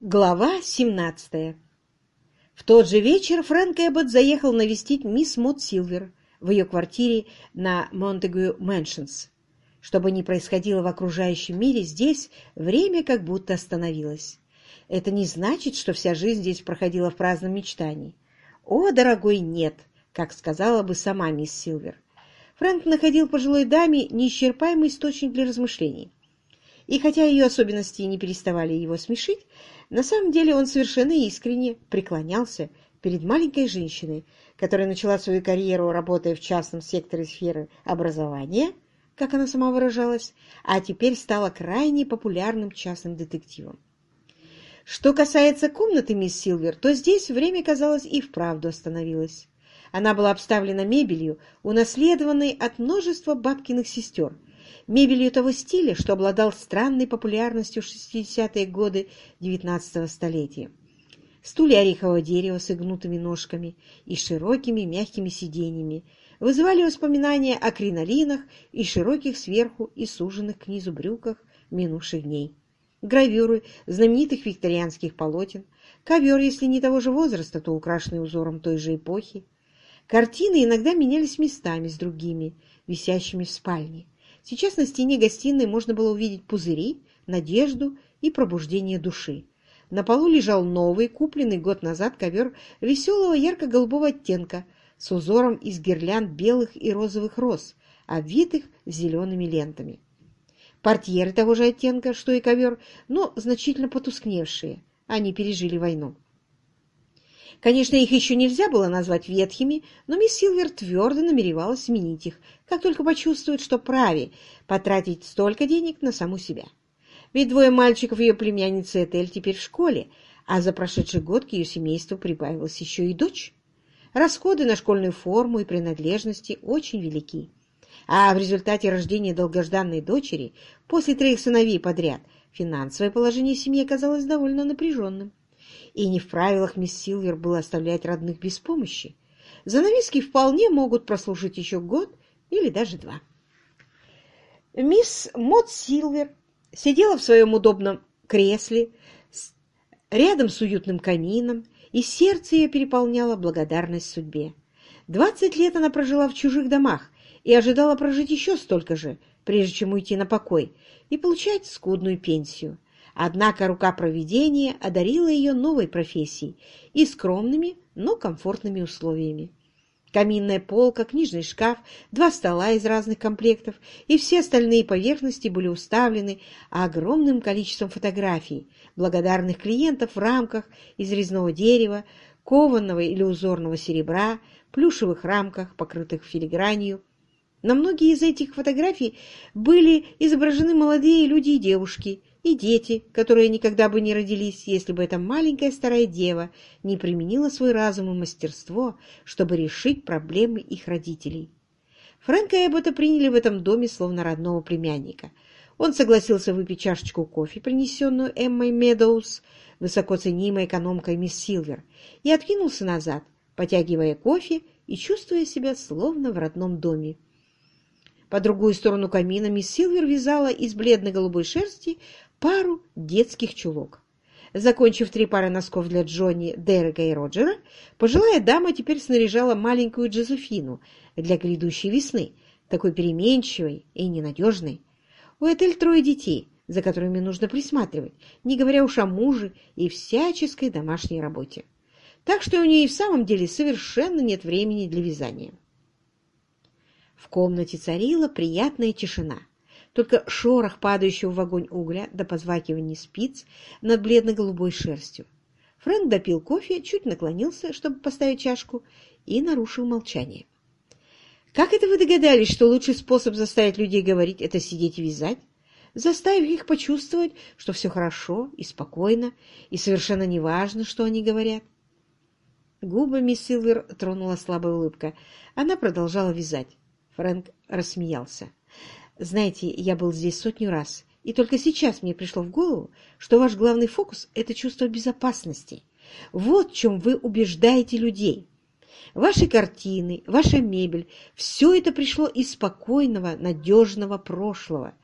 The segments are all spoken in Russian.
Глава 17 В тот же вечер Фрэнк Эббот заехал навестить мисс Мод Силвер в ее квартире на Монтегю Мэншнс. Что бы ни происходило в окружающем мире, здесь время как будто остановилось. Это не значит, что вся жизнь здесь проходила в праздном мечтании. «О, дорогой, нет!» как сказала бы сама мисс Силвер. Фрэнк находил пожилой даме неисчерпаемый источник для размышлений. И хотя ее особенности не переставали его смешить, на самом деле он совершенно искренне преклонялся перед маленькой женщиной, которая начала свою карьеру, работая в частном секторе сферы образования, как она сама выражалась, а теперь стала крайне популярным частным детективом. Что касается комнаты мисс Силвер, то здесь время, казалось, и вправду остановилось. Она была обставлена мебелью, унаследованной от множества бабкиных сестер, мебелью того стиля, что обладал странной популярностью в 60-е годы XIX столетия. Стулья орехового дерева с игнутыми ножками и широкими мягкими сиденьями вызывали воспоминания о кринолинах и широких сверху и суженных к низу брюках минувших дней. Гравюры знаменитых викторианских полотен, ковер, если не того же возраста, то украшенный узором той же эпохи. Картины иногда менялись местами с другими, висящими в спальне. Сейчас на стене гостиной можно было увидеть пузыри, надежду и пробуждение души. На полу лежал новый, купленный год назад ковер веселого ярко-голубого оттенка с узором из гирлянд белых и розовых роз, обвитых зелеными лентами. Портьеры того же оттенка, что и ковер, но значительно потускневшие. Они пережили войну. Конечно, их еще нельзя было назвать ветхими, но мисс Силвер твердо намеревалась сменить их, как только почувствует, что праве потратить столько денег на саму себя. Ведь двое мальчиков ее племянницы Этель теперь в школе, а за прошедший год к ее семейству прибавилась еще и дочь. Расходы на школьную форму и принадлежности очень велики. А в результате рождения долгожданной дочери после троих сыновей подряд финансовое положение семьи оказалось довольно напряженным и не в правилах мисс Силвер было оставлять родных без помощи. Занавески вполне могут прослужить еще год или даже два. Мисс Мот Силвер сидела в своем удобном кресле рядом с уютным камином, и сердце ее переполняло благодарность судьбе. Двадцать лет она прожила в чужих домах и ожидала прожить еще столько же, прежде чем уйти на покой и получать скудную пенсию. Однако рука провидения одарила ее новой профессией и скромными, но комфортными условиями. Каминная полка, книжный шкаф, два стола из разных комплектов и все остальные поверхности были уставлены огромным количеством фотографий, благодарных клиентов в рамках из резного дерева, кованого или узорного серебра, плюшевых рамках, покрытых филигранью. На многие из этих фотографий были изображены молодые люди и девушки, и дети, которые никогда бы не родились, если бы эта маленькая старая дева не применила свой разум и мастерство, чтобы решить проблемы их родителей. Фрэнка и Эббота приняли в этом доме словно родного племянника. Он согласился выпить чашечку кофе, принесенную Эммой Медоуз, высоко ценимой экономкой мисс Силвер, и откинулся назад, потягивая кофе и чувствуя себя словно в родном доме. По другую сторону камина мисс Силвер вязала из бледно-голубой шерсти пару детских чулок. Закончив три пары носков для Джонни, Дерека и Роджера, пожилая дама теперь снаряжала маленькую Джозефину для грядущей весны, такой переменчивой и ненадежной. У Этель трое детей, за которыми нужно присматривать, не говоря уж о муже и всяческой домашней работе. Так что у нее и в самом деле совершенно нет времени для вязания. В комнате царила приятная тишина. Только шорох падающего в огонь угля до позвакивания спиц над бледно-голубой шерстью. Фрэнк допил кофе, чуть наклонился, чтобы поставить чашку, и нарушил молчание. «Как это вы догадались, что лучший способ заставить людей говорить — это сидеть и вязать? Заставив их почувствовать, что все хорошо и спокойно, и совершенно неважно, что они говорят?» Губы мисс Силвер тронула слабая улыбка. Она продолжала вязать. Фрэнк рассмеялся. «Знаете, я был здесь сотню раз, и только сейчас мне пришло в голову, что ваш главный фокус — это чувство безопасности. Вот в чем вы убеждаете людей. Ваши картины, ваша мебель — все это пришло из спокойного, надежного прошлого.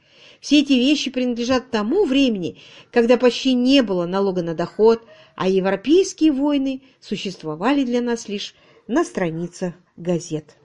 Все эти вещи принадлежат тому времени, когда почти не было налога на доход, а европейские войны существовали для нас лишь на страницах газет.